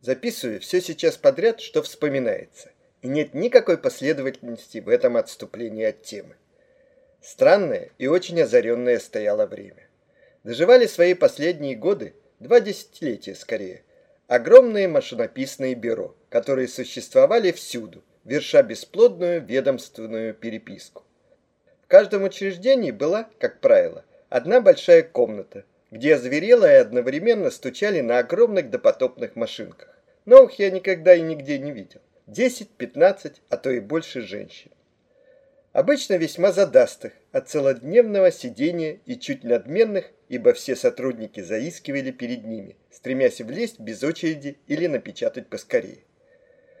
Записываю все сейчас подряд, что вспоминается. И нет никакой последовательности в этом отступлении от темы. Странное и очень озаренное стояло время. Доживали свои последние годы, два десятилетия скорее, огромные машинописные бюро, которые существовали всюду, верша бесплодную ведомственную переписку. В каждом учреждении была, как правило, одна большая комната, где озверело и одновременно стучали на огромных допотопных машинках. Новых я никогда и нигде не видел. 10-15, а то и больше женщин. Обычно весьма задастых, от целодневного сидения и чуть надменных, ибо все сотрудники заискивали перед ними, стремясь влезть без очереди или напечатать поскорее.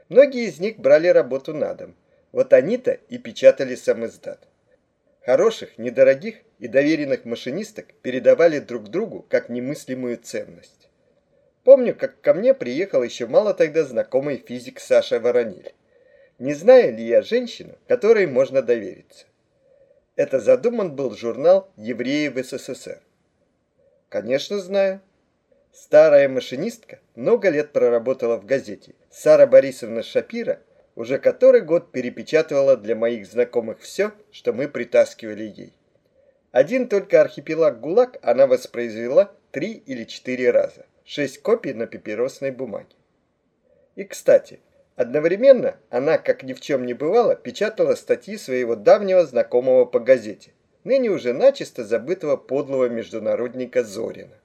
Многие из них брали работу на дом. Вот они-то и печатали сам издат. Хороших, недорогих и доверенных машинисток передавали друг другу как немыслимую ценность. Помню, как ко мне приехал еще мало тогда знакомый физик Саша Ворониль. Не знаю ли я женщину, которой можно довериться? Это задуман был журнал «Евреи в СССР». Конечно, знаю. Старая машинистка много лет проработала в газете. Сара Борисовна Шапира уже который год перепечатывала для моих знакомых все, что мы притаскивали ей. Один только архипелаг ГУЛАГ она воспроизвела три или четыре раза. Шесть копий на папиросной бумаге. И, кстати, одновременно она, как ни в чем не бывало, печатала статьи своего давнего знакомого по газете, ныне уже начисто забытого подлого международника Зорина.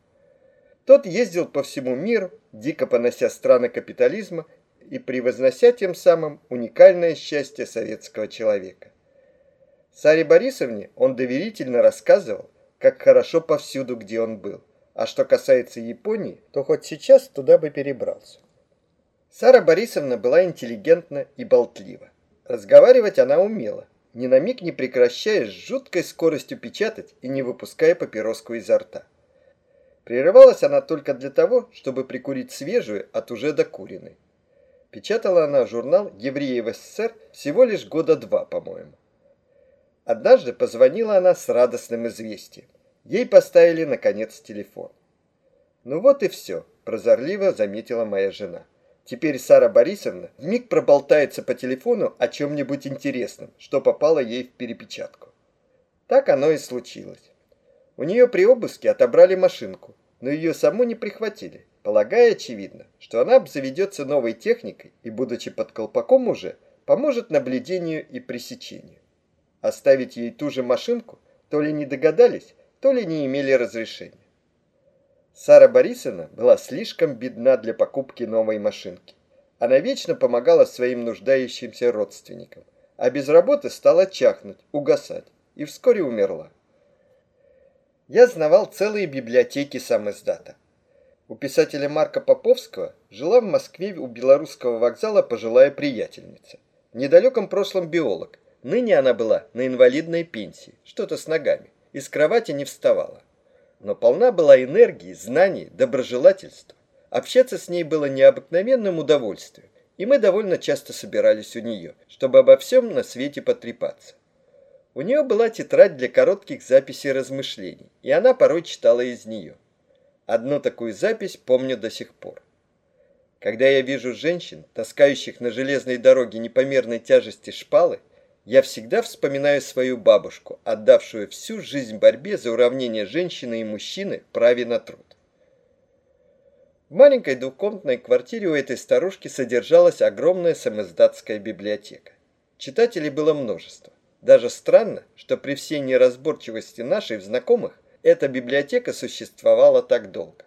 Тот ездил по всему миру, дико понося страны капитализма и превознося тем самым уникальное счастье советского человека. Саре Борисовне он доверительно рассказывал, как хорошо повсюду, где он был. А что касается Японии, то хоть сейчас туда бы перебрался. Сара Борисовна была интеллигентна и болтлива. Разговаривать она умела, ни на миг не прекращая с жуткой скоростью печатать и не выпуская папироску изо рта. Прерывалась она только для того, чтобы прикурить свежую от уже докуренной. Печатала она журнал «Евреи в СССР» всего лишь года два, по-моему. Однажды позвонила она с радостным известием. Ей поставили, наконец, телефон. «Ну вот и все», – прозорливо заметила моя жена. Теперь Сара Борисовна вмиг проболтается по телефону о чем-нибудь интересном, что попало ей в перепечатку. Так оно и случилось. У нее при обыске отобрали машинку, но ее саму не прихватили полагая, очевидно, что она обзаведется новой техникой и, будучи под колпаком уже, поможет наблюдению и пресечению. Оставить ей ту же машинку то ли не догадались, то ли не имели разрешения. Сара Борисовна была слишком бедна для покупки новой машинки. Она вечно помогала своим нуждающимся родственникам, а без работы стала чахнуть, угасать и вскоре умерла. Я знавал целые библиотеки сам издата. У писателя Марка Поповского жила в Москве у белорусского вокзала пожилая приятельница. В недалеком прошлом биолог. Ныне она была на инвалидной пенсии, что-то с ногами, и с кровати не вставала. Но полна была энергии, знаний, доброжелательства. Общаться с ней было необыкновенным удовольствием, и мы довольно часто собирались у нее, чтобы обо всем на свете потрепаться. У нее была тетрадь для коротких записей размышлений, и она порой читала из нее. Одну такую запись помню до сих пор. Когда я вижу женщин, таскающих на железной дороге непомерной тяжести шпалы, я всегда вспоминаю свою бабушку, отдавшую всю жизнь борьбе за уравнение женщины и мужчины праве на труд. В маленькой двухкомнатной квартире у этой старушки содержалась огромная самоздатская библиотека. Читателей было множество. Даже странно, что при всей неразборчивости нашей в знакомых эта библиотека существовала так долго.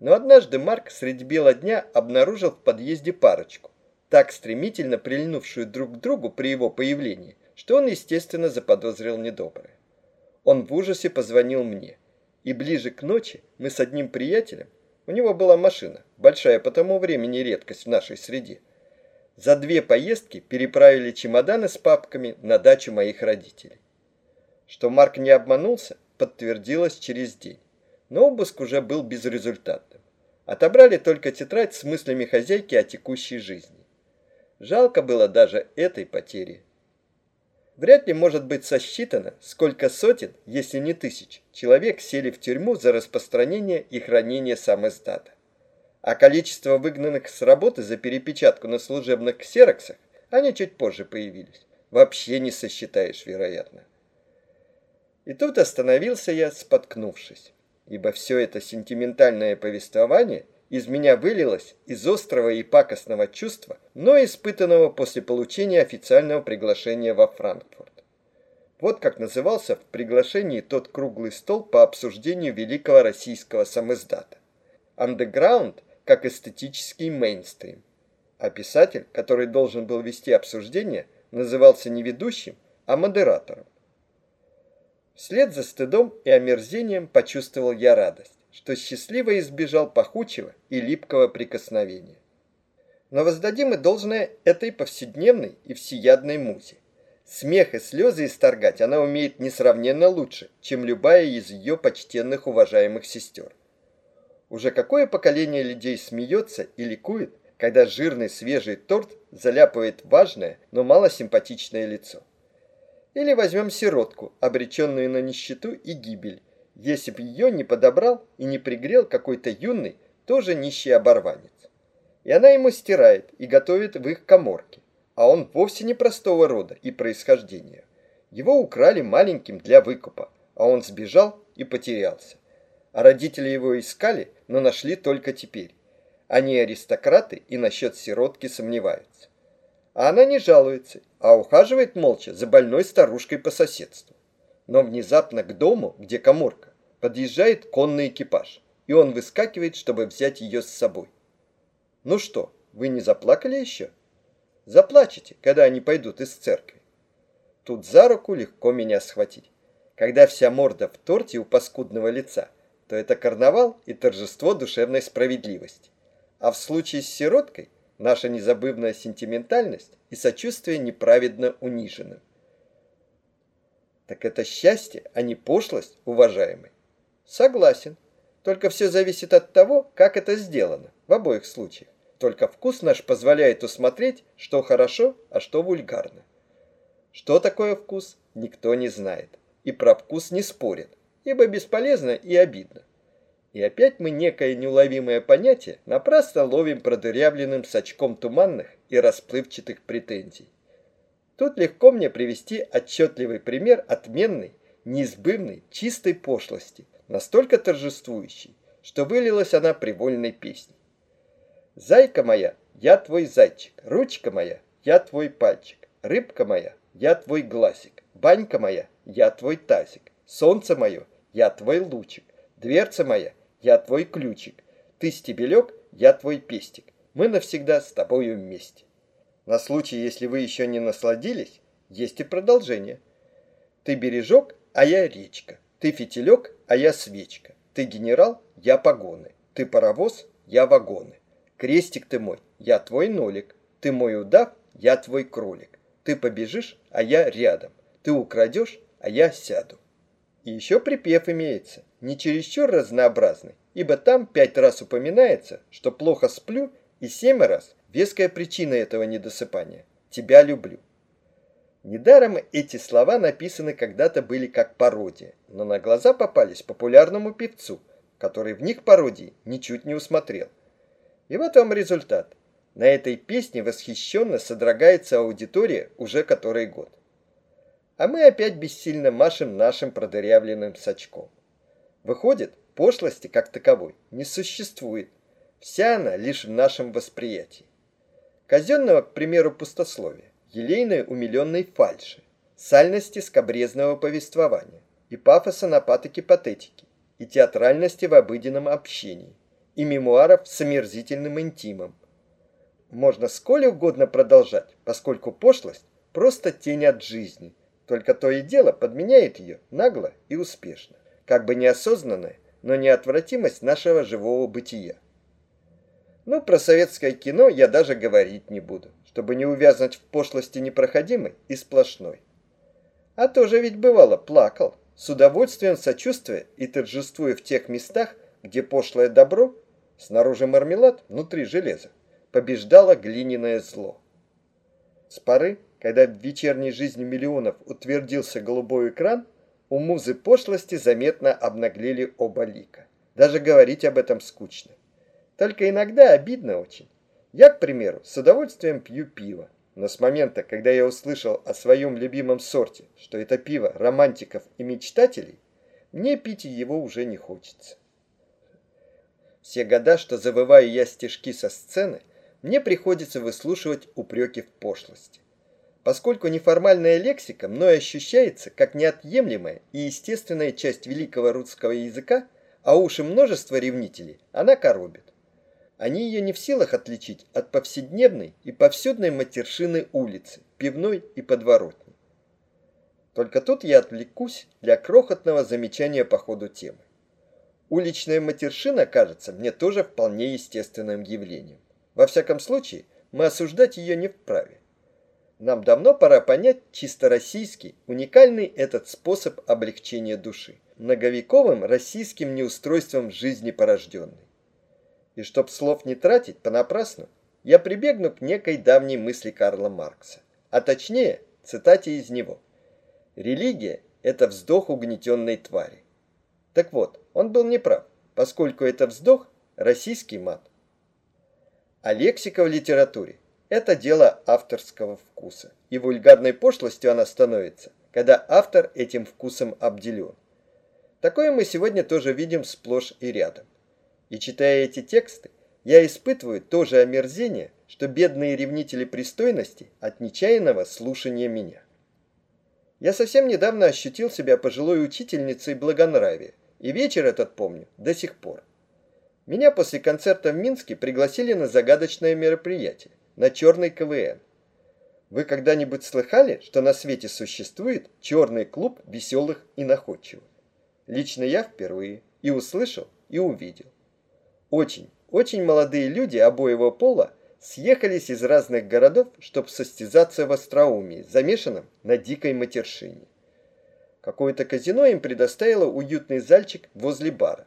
Но однажды Марк средь бела дня обнаружил в подъезде парочку, так стремительно прильнувшую друг к другу при его появлении, что он, естественно, заподозрил недоброе. Он в ужасе позвонил мне, и ближе к ночи мы с одним приятелем, у него была машина, большая по тому времени редкость в нашей среде, за две поездки переправили чемоданы с папками на дачу моих родителей. Что Марк не обманулся, подтвердилось через день. Но обыск уже был безрезультатным. Отобрали только тетрадь с мыслями хозяйки о текущей жизни. Жалко было даже этой потери. Вряд ли может быть сосчитано, сколько сотен, если не тысяч, человек сели в тюрьму за распространение и хранение сам А количество выгнанных с работы за перепечатку на служебных ксероксах, они чуть позже появились. Вообще не сосчитаешь, вероятно. И тут остановился я, споткнувшись, ибо все это сентиментальное повествование из меня вылилось из острого и пакостного чувства, но испытанного после получения официального приглашения во Франкфурт. Вот как назывался в приглашении тот круглый стол по обсуждению великого российского самиздата. Андеграунд как эстетический мейнстрим. А писатель, который должен был вести обсуждение, назывался не ведущим, а модератором. Вслед за стыдом и омерзением почувствовал я радость, что счастливо избежал пахучего и липкого прикосновения. Но воздадим и должное этой повседневной и всеядной музе. Смех и слезы исторгать она умеет несравненно лучше, чем любая из ее почтенных уважаемых сестер. Уже какое поколение людей смеется и ликует, когда жирный свежий торт заляпывает важное, но малосимпатичное лицо. Или возьмем сиротку, обреченную на нищету и гибель, если бы ее не подобрал и не пригрел какой-то юный, тоже нищий оборванец. И она ему стирает и готовит в их коморке, а он вовсе не простого рода и происхождения. Его украли маленьким для выкупа, а он сбежал и потерялся. А родители его искали, но нашли только теперь. Они аристократы и насчет сиротки сомневаются. А она не жалуется, а ухаживает молча за больной старушкой по соседству. Но внезапно к дому, где коморка, подъезжает конный экипаж, и он выскакивает, чтобы взять ее с собой. Ну что, вы не заплакали еще? Заплачете, когда они пойдут из церкви. Тут за руку легко меня схватить. Когда вся морда в торте у паскудного лица, то это карнавал и торжество душевной справедливости. А в случае с сироткой наша незабывная сентиментальность и сочувствие неправедно унижены. Так это счастье, а не пошлость, уважаемый. Согласен. Только все зависит от того, как это сделано, в обоих случаях. Только вкус наш позволяет усмотреть, что хорошо, а что вульгарно. Что такое вкус, никто не знает. И про вкус не спорит, ибо бесполезно и обидно. И опять мы некое неуловимое понятие напрасно ловим продырявленным сачком туманных и расплывчатых претензий. Тут легко мне привести отчетливый пример отменной, неизбывной, чистой пошлости, настолько торжествующей, что вылилась она привольной песней. «Зайка моя, я твой зайчик, ручка моя, я твой пальчик, рыбка моя, я твой глазик, банька моя, я твой тазик, солнце мое, я твой лучик, дверца моя, я твой ключик. Ты стебелек, я твой пестик. Мы навсегда с тобою вместе. На случай, если вы еще не насладились, есть и продолжение. Ты бережок, а я речка. Ты фитилек, а я свечка. Ты генерал, я погоны. Ты паровоз, я вагоны. Крестик ты мой, я твой нолик. Ты мой удав, я твой кролик. Ты побежишь, а я рядом. Ты украдешь, а я сяду. И еще припев имеется не чересчур разнообразный, ибо там пять раз упоминается, что плохо сплю, и семь раз веская причина этого недосыпания – тебя люблю. Недаром эти слова написаны когда-то были как пародия, но на глаза попались популярному певцу, который в них пародии ничуть не усмотрел. И вот вам результат. На этой песне восхищенно содрогается аудитория уже который год. А мы опять бессильно машем нашим продырявленным сачком. Выходит, пошлости как таковой не существует. Вся она лишь в нашем восприятии. Казенного, к примеру, пустословия, елейной умиленной фальши, сальности скобрезного повествования и пафоса на патоке патетики, и театральности в обыденном общении, и мемуаров с омерзительным интимом. Можно сколь угодно продолжать, поскольку пошлость – просто тень от жизни, только то и дело подменяет ее нагло и успешно как бы неосознанная, но неотвратимость нашего живого бытия. Ну, про советское кино я даже говорить не буду, чтобы не увязнуть в пошлости непроходимой и сплошной. А тоже ведь бывало плакал, с удовольствием сочувствуя и торжествуя в тех местах, где пошлое добро, снаружи мармелад, внутри железо, побеждало глиняное зло. С поры, когда в вечерней жизни миллионов утвердился голубой экран, у музы пошлости заметно обнаглели оба лика. Даже говорить об этом скучно. Только иногда обидно очень. Я, к примеру, с удовольствием пью пиво. Но с момента, когда я услышал о своем любимом сорте, что это пиво романтиков и мечтателей, мне пить его уже не хочется. Все года, что завываю я стишки со сцены, мне приходится выслушивать упреки в пошлости. Поскольку неформальная лексика мной ощущается как неотъемлемая и естественная часть великого русского языка, а уши множества ревнителей она коробит. Они ее не в силах отличить от повседневной и повсюдной матершины улицы, пивной и подворотни. Только тут я отвлекусь для крохотного замечания по ходу темы. Уличная матершина кажется мне тоже вполне естественным явлением. Во всяком случае, мы осуждать ее не вправе. Нам давно пора понять чисто российский, уникальный этот способ облегчения души, многовековым российским неустройством жизни порожденной. И чтоб слов не тратить понапрасну, я прибегну к некой давней мысли Карла Маркса, а точнее, цитате из него. Религия – это вздох угнетенной твари. Так вот, он был неправ, поскольку это вздох – российский мат. А лексика в литературе – это дело авторского вкуса, и вульгарной пошлостью она становится, когда автор этим вкусом обделен. Такое мы сегодня тоже видим сплошь и рядом. И читая эти тексты, я испытываю то же омерзение, что бедные ревнители пристойности от нечаянного слушания меня. Я совсем недавно ощутил себя пожилой учительницей благонравия, и вечер этот помню до сих пор. Меня после концерта в Минске пригласили на загадочное мероприятие, на черный КВН. Вы когда-нибудь слыхали, что на свете существует черный клуб веселых и находчивых? Лично я впервые и услышал, и увидел. Очень, очень молодые люди обоего пола съехались из разных городов, чтобы состязаться в остроумии, замешанном на дикой матершине. Какое-то казино им предоставило уютный зальчик возле бара.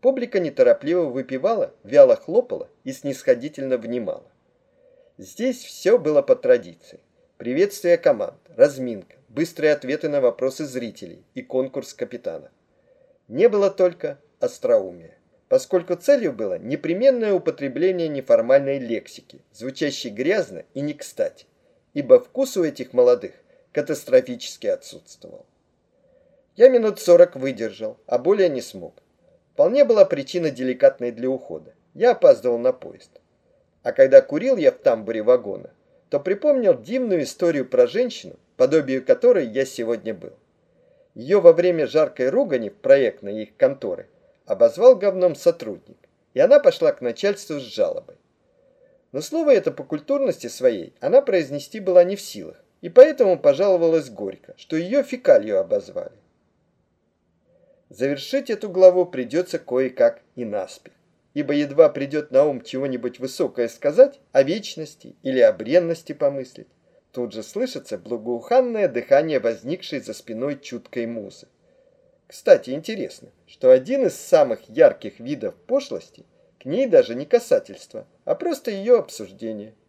Публика неторопливо выпивала, вяло хлопала и снисходительно внимала. Здесь все было по традиции. Приветствие команд, разминка, быстрые ответы на вопросы зрителей и конкурс капитана. Не было только остроумия поскольку целью было непременное употребление неформальной лексики, звучащей грязно и не кстати, ибо вкус у этих молодых катастрофически отсутствовал. Я минут сорок выдержал, а более не смог. Вполне была причина деликатной для ухода. Я опаздывал на поезд. А когда курил я в тамбуре вагона, то припомнил дивную историю про женщину, подобию которой я сегодня был. Ее во время жаркой ругани в проектной их конторы обозвал говном сотрудник, и она пошла к начальству с жалобой. Но слово это по культурности своей она произнести была не в силах, и поэтому пожаловалась горько, что ее фекалью обозвали. Завершить эту главу придется кое-как и наспех, ибо едва придет на ум чего-нибудь высокое сказать, о вечности или о бренности помыслить, тут же слышится благоуханное дыхание возникшей за спиной чуткой музы. Кстати, интересно, что один из самых ярких видов пошлости к ней даже не касательство, а просто ее обсуждение –